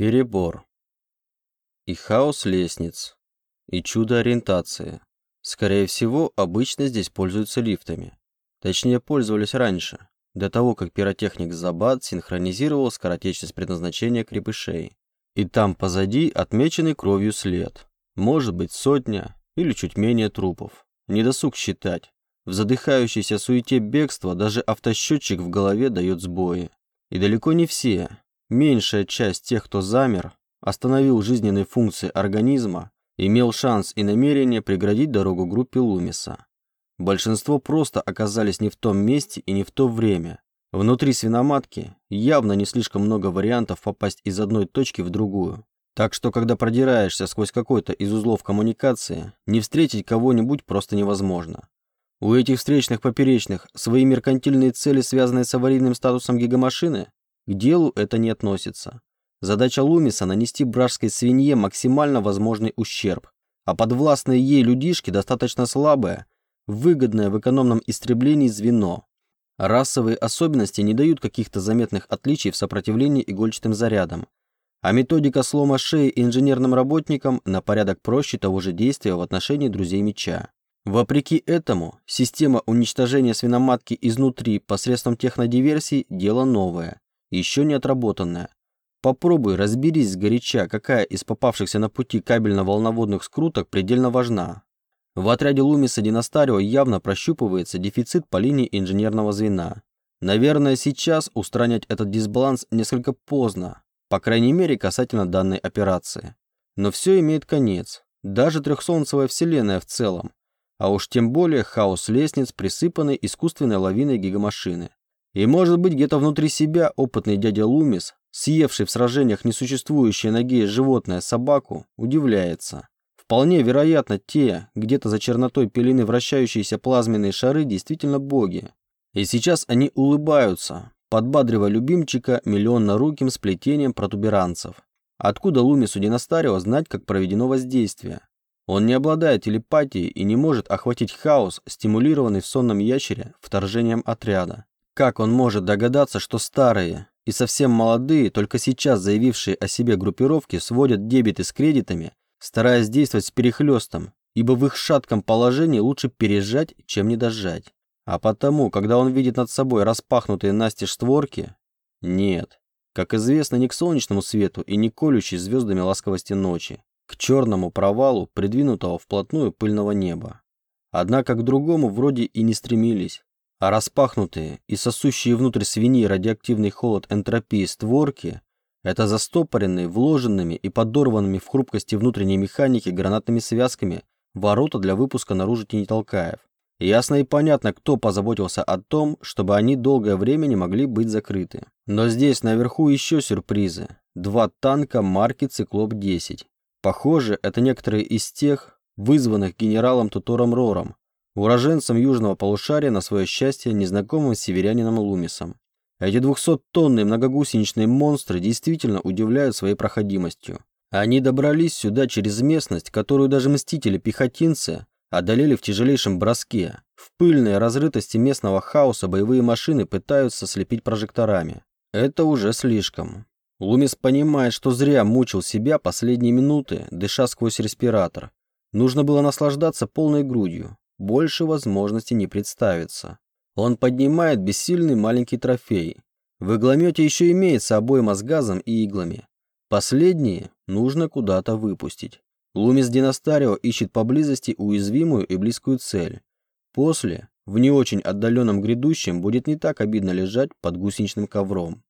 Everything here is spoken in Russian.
Перебор. И хаос лестниц, и чудо ориентации. Скорее всего, обычно здесь пользуются лифтами. Точнее, пользовались раньше, до того, как пиротехник Забад синхронизировал скоротечность предназначения крепышей. И там позади отмеченный кровью след. Может быть, сотня или чуть менее трупов. Не досуг считать. В задыхающейся суете бегства даже автосчетчик в голове дает сбои. И далеко не все, Меньшая часть тех, кто замер, остановил жизненные функции организма, имел шанс и намерение преградить дорогу группе Лумиса. Большинство просто оказались не в том месте и не в то время. Внутри свиноматки явно не слишком много вариантов попасть из одной точки в другую. Так что, когда продираешься сквозь какой-то из узлов коммуникации, не встретить кого-нибудь просто невозможно. У этих встречных поперечных свои меркантильные цели, связанные с аварийным статусом гигамашины, к делу это не относится. Задача Лумиса – нанести бражской свинье максимально возможный ущерб, а подвластные ей людишки достаточно слабое, выгодное в экономном истреблении звено. Расовые особенности не дают каких-то заметных отличий в сопротивлении игольчатым зарядам, а методика слома шеи инженерным работникам на порядок проще того же действия в отношении друзей меча. Вопреки этому, система уничтожения свиноматки изнутри посредством технодиверсии – дело новое еще не отработанная. Попробуй разберись сгоряча, какая из попавшихся на пути кабельно-волноводных скруток предельно важна. В отряде Лумиса Династарио явно прощупывается дефицит по линии инженерного звена. Наверное, сейчас устранять этот дисбаланс несколько поздно, по крайней мере касательно данной операции. Но все имеет конец, даже трехсолнцевая вселенная в целом, а уж тем более хаос лестниц, присыпанный искусственной лавиной гигамашины. И может быть где-то внутри себя опытный дядя Лумис, съевший в сражениях несуществующее ноги животное собаку, удивляется. Вполне вероятно, те, где-то за чернотой пелены вращающиеся плазменные шары, действительно боги. И сейчас они улыбаются, подбадривая любимчика миллионно-руким сплетением протуберанцев. Откуда Лумису Династарио знать, как проведено воздействие? Он не обладает телепатией и не может охватить хаос, стимулированный в сонном ящере вторжением отряда. Как он может догадаться, что старые и совсем молодые, только сейчас заявившие о себе группировки, сводят дебеты с кредитами, стараясь действовать с перехлестом, ибо в их шатком положении лучше пережать, чем не дожать. А потому, когда он видит над собой распахнутые настежь створки, нет. Как известно, не к солнечному свету и не колющей звездами ласковости ночи, к черному провалу, придвинутого вплотную пыльного неба. Однако к другому вроде и не стремились, а распахнутые и сосущие внутрь свиньи радиоактивный холод энтропии створки – это застопоренные, вложенными и подорванными в хрупкости внутренней механики гранатными связками ворота для выпуска наружу тенетолкаев. Ясно и понятно, кто позаботился о том, чтобы они долгое время не могли быть закрыты. Но здесь наверху еще сюрпризы. Два танка марки «Циклоп-10». Похоже, это некоторые из тех, вызванных генералом Тутором Рором, уроженцем южного полушария на свое счастье незнакомым северянином Лумисом. Эти двухсоттонные многогусеничные монстры действительно удивляют своей проходимостью. Они добрались сюда через местность, которую даже мстители-пехотинцы одолели в тяжелейшем броске. В пыльной разрытости местного хаоса боевые машины пытаются слепить прожекторами. Это уже слишком. Лумис понимает, что зря мучил себя последние минуты, дыша сквозь респиратор. Нужно было наслаждаться полной грудью больше возможностей не представится. Он поднимает бессильный маленький трофей. В игломете еще имеется обойма с газом и иглами. Последние нужно куда-то выпустить. Лумис Династарио ищет поблизости уязвимую и близкую цель. После, в не очень отдаленном грядущем, будет не так обидно лежать под гусеничным ковром.